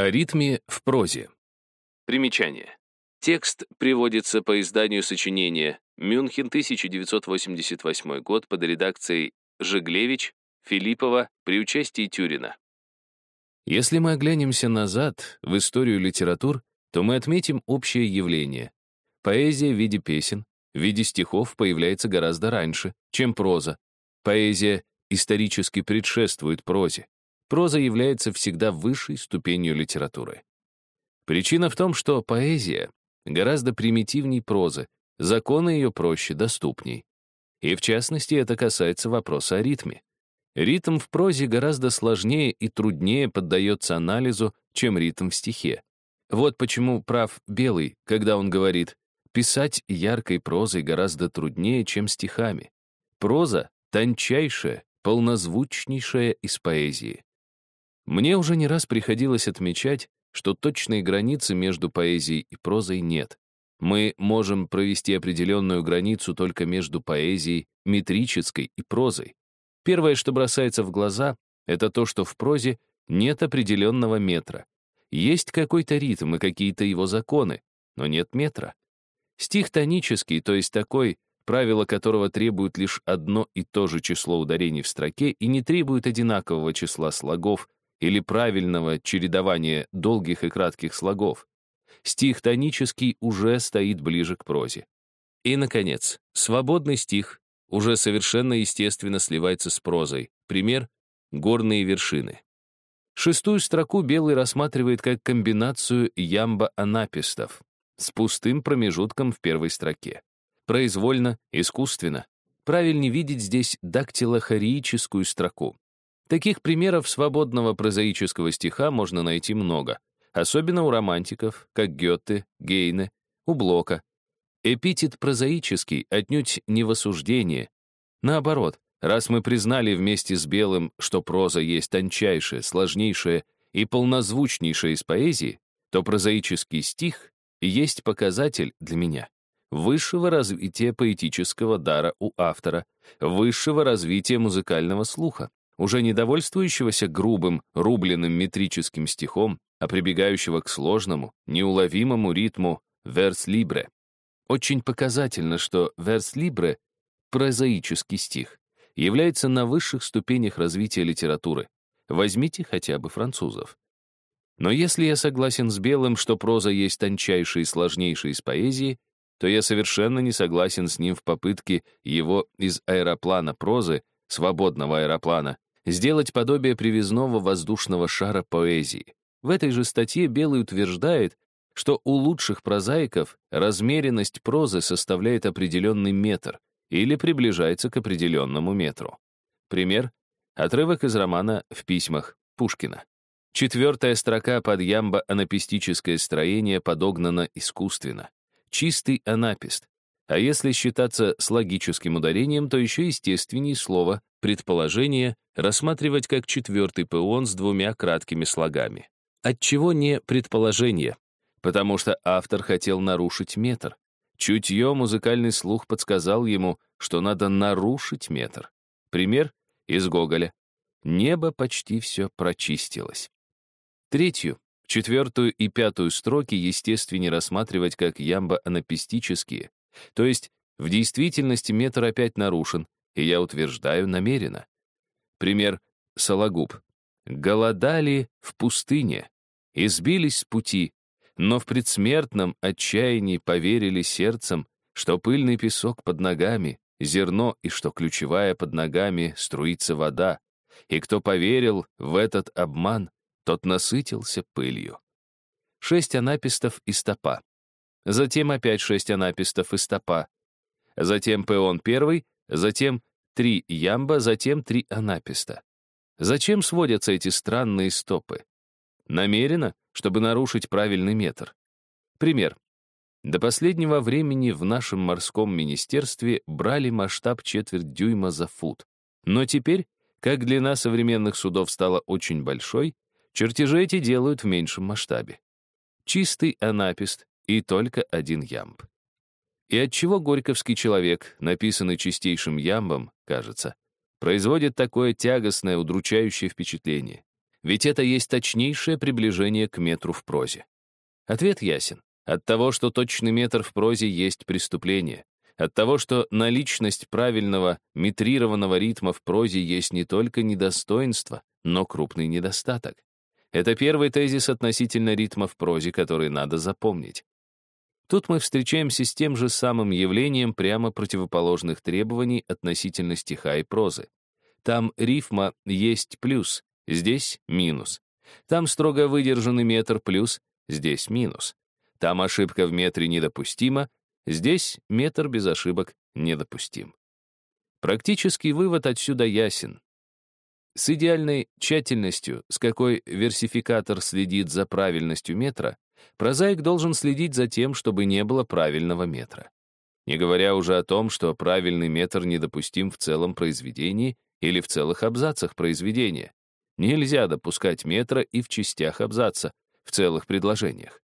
О ритме в прозе. Примечание. Текст приводится по изданию сочинения «Мюнхен, 1988 год» под редакцией Жиглевич, Филиппова при участии Тюрина. Если мы оглянемся назад в историю литератур, то мы отметим общее явление. Поэзия в виде песен, в виде стихов появляется гораздо раньше, чем проза. Поэзия исторически предшествует прозе. Проза является всегда высшей ступенью литературы. Причина в том, что поэзия гораздо примитивней прозы, законы ее проще, доступней. И в частности, это касается вопроса о ритме. Ритм в прозе гораздо сложнее и труднее поддается анализу, чем ритм в стихе. Вот почему прав Белый, когда он говорит, писать яркой прозой гораздо труднее, чем стихами. Проза — тончайшая, полнозвучнейшая из поэзии. Мне уже не раз приходилось отмечать, что точной границы между поэзией и прозой нет. Мы можем провести определенную границу только между поэзией, метрической и прозой. Первое, что бросается в глаза, это то, что в прозе нет определенного метра. Есть какой-то ритм и какие-то его законы, но нет метра. Стих тонический, то есть такой, правило которого требует лишь одно и то же число ударений в строке и не требует одинакового числа слогов или правильного чередования долгих и кратких слогов. Стих тонический уже стоит ближе к прозе. И, наконец, свободный стих уже совершенно естественно сливается с прозой. Пример — горные вершины. Шестую строку Белый рассматривает как комбинацию ямба-анапистов с пустым промежутком в первой строке. Произвольно, искусственно. Правильнее видеть здесь дактилохореическую строку. Таких примеров свободного прозаического стиха можно найти много, особенно у романтиков, как Гёте, Гейне, у Блока. Эпитет прозаический отнюдь не в осуждение. Наоборот, раз мы признали вместе с Белым, что проза есть тончайшая, сложнейшая и полнозвучнейшая из поэзии, то прозаический стих есть показатель для меня высшего развития поэтического дара у автора, высшего развития музыкального слуха, уже не довольствующегося грубым, рубленным метрическим стихом, а прибегающего к сложному, неуловимому ритму верс-либре. Очень показательно, что верс-либре — прозаический стих, является на высших ступенях развития литературы. Возьмите хотя бы французов. Но если я согласен с Белым, что проза есть тончайшая и сложнейшая из поэзии, то я совершенно не согласен с ним в попытке его из аэроплана прозы, свободного аэроплана, сделать подобие привязного воздушного шара поэзии. В этой же статье Белый утверждает, что у лучших прозаиков размеренность прозы составляет определенный метр или приближается к определенному метру. Пример — отрывок из романа «В письмах» Пушкина. Четвертая строка под ямбо-анапистическое строение подогнана искусственно. Чистый анапист. А если считаться с логическим ударением, то еще естественнее слово «предположение» рассматривать как четвертый пеон с двумя краткими слогами. Отчего не предположение? Потому что автор хотел нарушить метр. Чутье музыкальный слух подсказал ему, что надо нарушить метр. Пример из Гоголя. Небо почти все прочистилось. Третью, четвертую и пятую строки естественнее рассматривать как ямбо-анапистические, то есть в действительности метр опять нарушен, и я утверждаю намеренно. Пример Сологуб. «Голодали в пустыне, избились с пути, но в предсмертном отчаянии поверили сердцем, что пыльный песок под ногами, зерно и что ключевая под ногами струится вода, и кто поверил в этот обман, тот насытился пылью. Шесть анапистов и стопа. Затем опять шесть анапистов и стопа. Затем пеон первый, затем три ямба, затем три анаписта. Зачем сводятся эти странные стопы? Намеренно, чтобы нарушить правильный метр. Пример. До последнего времени в нашем морском министерстве брали масштаб четверть дюйма за фут. Но теперь, как длина современных судов стала очень большой, Чертежи эти делают в меньшем масштабе. Чистый анапист и только один ямб. И отчего горьковский человек, написанный чистейшим ямбом, кажется, производит такое тягостное, удручающее впечатление? Ведь это есть точнейшее приближение к метру в прозе. Ответ ясен. От того, что точный метр в прозе есть преступление. От того, что наличность правильного метрированного ритма в прозе есть не только недостоинство, но крупный недостаток. Это первый тезис относительно ритма в прозе, который надо запомнить. Тут мы встречаемся с тем же самым явлением прямо противоположных требований относительно стиха и прозы. Там рифма есть плюс, здесь минус. Там строго выдержанный метр плюс, здесь минус. Там ошибка в метре недопустима, здесь метр без ошибок недопустим. Практический вывод отсюда ясен. С идеальной тщательностью, с какой версификатор следит за правильностью метра, прозаик должен следить за тем, чтобы не было правильного метра. Не говоря уже о том, что правильный метр недопустим в целом произведении или в целых абзацах произведения. Нельзя допускать метра и в частях абзаца, в целых предложениях.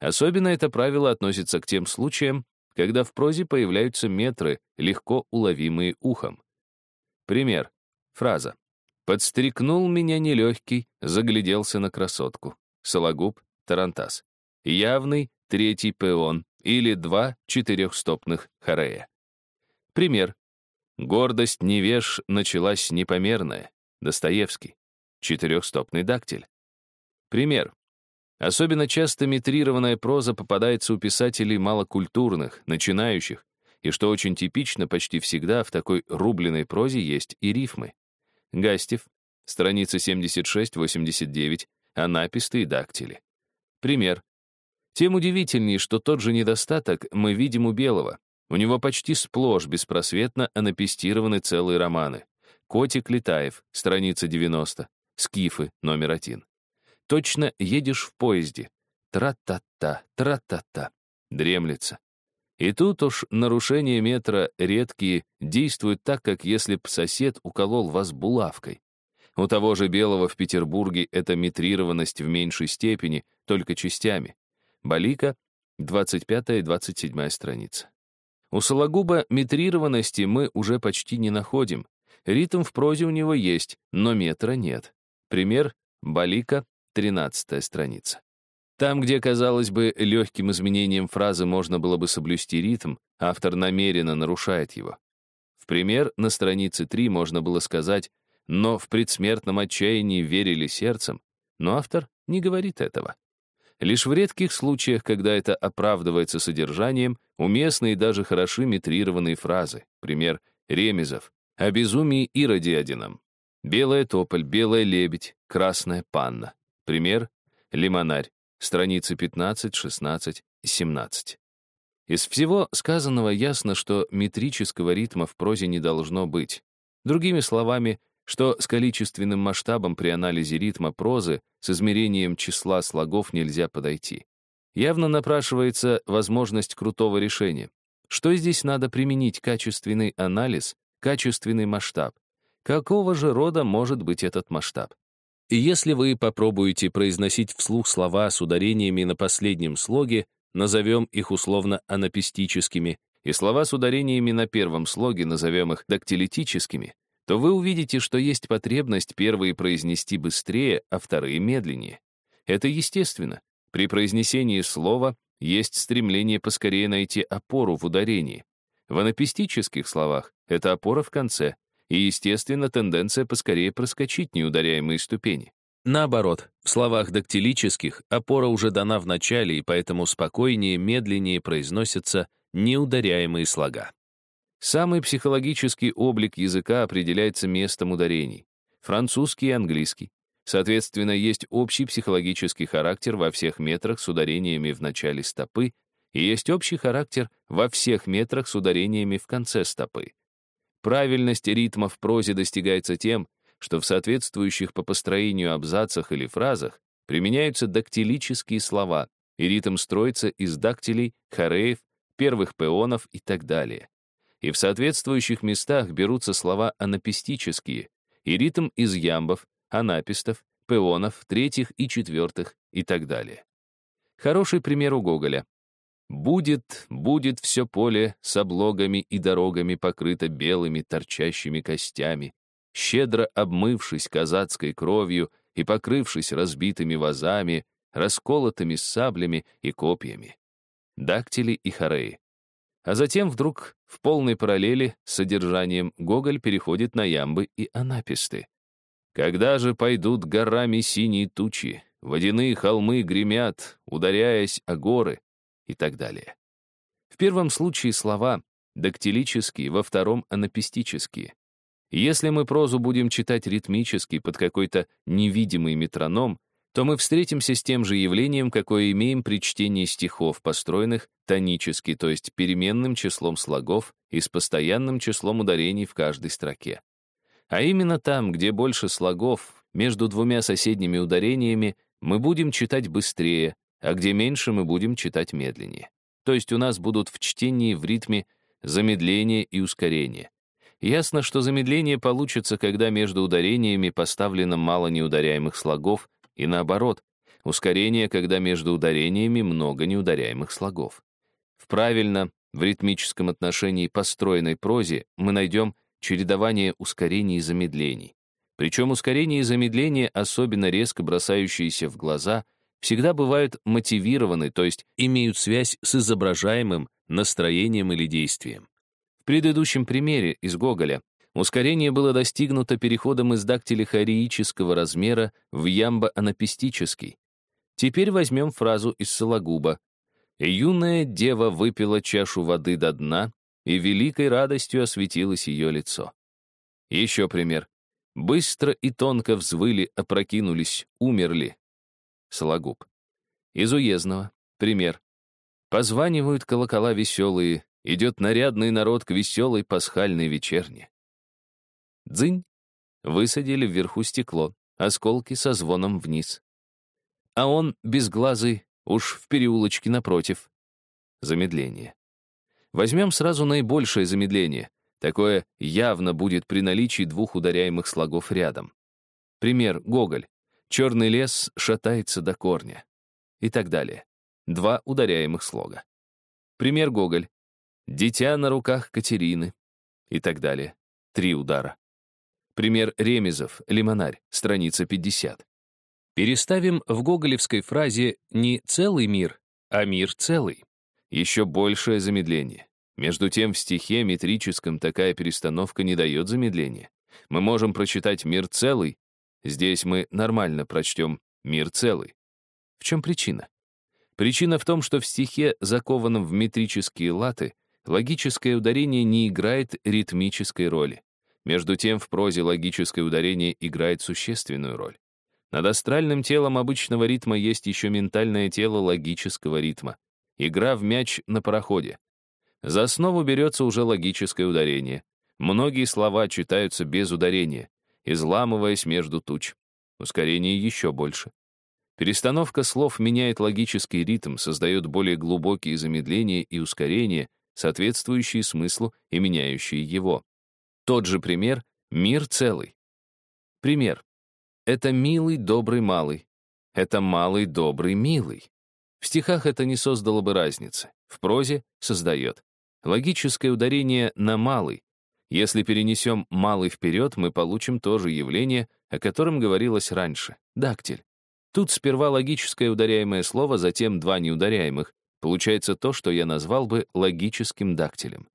Особенно это правило относится к тем случаям, когда в прозе появляются метры, легко уловимые ухом. Пример. Фраза. Подстрекнул меня нелегкий, загляделся на красотку. Сологуб, Тарантас. Явный третий пеон или два четырехстопных хорея. Пример. Гордость невеж началась непомерная. Достоевский. Четырехстопный дактиль. Пример. Особенно часто метрированная проза попадается у писателей малокультурных, начинающих, и что очень типично, почти всегда в такой рубленой прозе есть и рифмы. Гастев, страница 76-89, анаписты и дактили. Пример. Тем удивительнее, что тот же недостаток мы видим у Белого. У него почти сплошь беспросветно анапистированы целые романы. «Котик Летаев», страница 90, «Скифы», номер один. Точно едешь в поезде. Тра-та-та, тра-та-та. Дремлется. И тут уж нарушения метра редкие действуют так, как если б сосед уколол вас булавкой. У того же Белого в Петербурге это метрированность в меньшей степени, только частями. Балика, 25 и 27 страница. У Сологуба метрированности мы уже почти не находим. Ритм в прозе у него есть, но метра нет. Пример — Балика, 13 страница. Там, где, казалось бы, легким изменением фразы можно было бы соблюсти ритм, автор намеренно нарушает его. В пример, на странице 3 можно было сказать «но в предсмертном отчаянии верили сердцем», но автор не говорит этого. Лишь в редких случаях, когда это оправдывается содержанием, уместны и даже хороши метрированные фразы. Пример Ремезов о безумии и радиадином. Белая тополь, белая лебедь, красная панна. Пример Лимонарь страницы 15, 16 и 17. Из всего сказанного ясно, что метрического ритма в прозе не должно быть. Другими словами, что с количественным масштабом при анализе ритма прозы с измерением числа слогов нельзя подойти. Явно напрашивается возможность крутого решения. Что здесь надо применить качественный анализ, качественный масштаб? Какого же рода может быть этот масштаб? И если вы попробуете произносить вслух слова с ударениями на последнем слоге, назовем их условно анапистическими, и слова с ударениями на первом слоге назовем их дактилитическими, то вы увидите, что есть потребность первые произнести быстрее, а вторые медленнее. Это естественно. При произнесении слова есть стремление поскорее найти опору в ударении. В анапистических словах это опора в конце, и, естественно, тенденция поскорее проскочить неударяемые ступени. Наоборот, в словах дактилических опора уже дана в начале, и поэтому спокойнее, медленнее произносятся неударяемые слога. Самый психологический облик языка определяется местом ударений. Французский и английский. Соответственно, есть общий психологический характер во всех метрах с ударениями в начале стопы, и есть общий характер во всех метрах с ударениями в конце стопы. Правильность ритма в прозе достигается тем, что в соответствующих по построению абзацах или фразах применяются дактилические слова, и ритм строится из дактилей, хореев, первых пеонов и так далее. И в соответствующих местах берутся слова анапистические, и ритм из ямбов, анапистов, пеонов, третьих и четвертых и так далее. Хороший пример у Гоголя. Будет, будет все поле с облогами и дорогами покрыто белыми торчащими костями. Щедро обмывшись казацкой кровью, и покрывшись разбитыми вазами, расколотыми саблями и копьями. Дактили и хореи. А затем вдруг в полной параллели с содержанием Гоголь переходит на ямбы и анаписты. Когда же пойдут горами синие тучи, водяные холмы гремят, ударяясь о горы и так далее. В первом случае слова дактилические, во втором — анапистические. Если мы прозу будем читать ритмически под какой-то невидимый метроном, то мы встретимся с тем же явлением, какое имеем при чтении стихов, построенных тонически, то есть переменным числом слогов и с постоянным числом ударений в каждой строке. А именно там, где больше слогов, между двумя соседними ударениями, мы будем читать быстрее, а где меньше мы будем читать медленнее. То есть у нас будут в чтении в ритме замедление и ускорение. Ясно, что замедление получится, когда между ударениями поставлено мало неударяемых слогов, и наоборот, ускорение, когда между ударениями много неударяемых слогов. В правильно, в ритмическом отношении построенной прозе мы найдем чередование ускорений и замедлений. Причем ускорение и замедление, особенно резко бросающиеся в глаза, всегда бывают мотивированы, то есть имеют связь с изображаемым настроением или действием. В предыдущем примере из Гоголя ускорение было достигнуто переходом из дактилихореического размера в ямбо-анапистический. Теперь возьмем фразу из Сологуба. «Юная дева выпила чашу воды до дна, и великой радостью осветилось ее лицо». Еще пример. «Быстро и тонко взвыли, опрокинулись, умерли». Сологуб. Из уездного. Пример. Позванивают колокола веселые, идет нарядный народ к веселой пасхальной вечерне. Дзынь. Высадили вверху стекло, осколки со звоном вниз. А он, безглазый, уж в переулочке напротив. Замедление. Возьмем сразу наибольшее замедление. Такое явно будет при наличии двух ударяемых слогов рядом. Пример Гоголь. Черный лес шатается до корня. И так далее два ударяемых слога. Пример Гоголь. «Дитя на руках Катерины» и так далее. Три удара. Пример Ремезов, Лимонарь, страница 50. Переставим в гоголевской фразе не «целый мир», а «мир целый». Еще большее замедление. Между тем, в стихе метрическом такая перестановка не дает замедления. Мы можем прочитать «мир целый», здесь мы нормально прочтем «мир целый». В чем причина? Причина в том, что в стихе, закованном в метрические латы, логическое ударение не играет ритмической роли. Между тем, в прозе логическое ударение играет существенную роль. Над астральным телом обычного ритма есть еще ментальное тело логического ритма. Игра в мяч на пароходе. За основу берется уже логическое ударение. Многие слова читаются без ударения, изламываясь между туч. Ускорение еще больше. Перестановка слов меняет логический ритм, создает более глубокие замедления и ускорения, соответствующие смыслу и меняющие его. Тот же пример — мир целый. Пример. Это милый, добрый, малый. Это малый, добрый, милый. В стихах это не создало бы разницы. В прозе создает. Логическое ударение на малый. Если перенесем малый вперед, мы получим то же явление, о котором говорилось раньше — дактиль. Тут сперва логическое ударяемое слово, затем два неударяемых. Получается то, что я назвал бы логическим дактилем.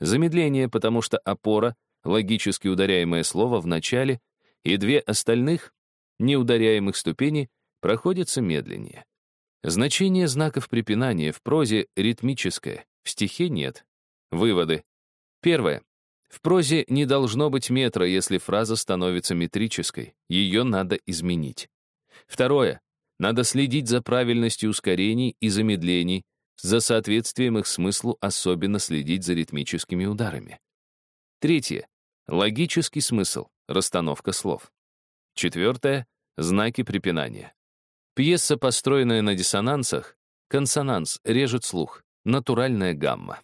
Замедление, потому что опора, логически ударяемое слово в начале, и две остальных, неударяемых ступени, проходятся медленнее. Значение знаков препинания в прозе ритмическое, в стихе нет. Выводы. Первое. В прозе не должно быть метра, если фраза становится метрической. Ее надо изменить. Второе. Надо следить за правильностью ускорений и замедлений, за соответствием их смыслу особенно следить за ритмическими ударами. Третье. Логический смысл, расстановка слов. Четвертое. Знаки препинания. Пьеса, построенная на диссонансах, консонанс режет слух, натуральная гамма.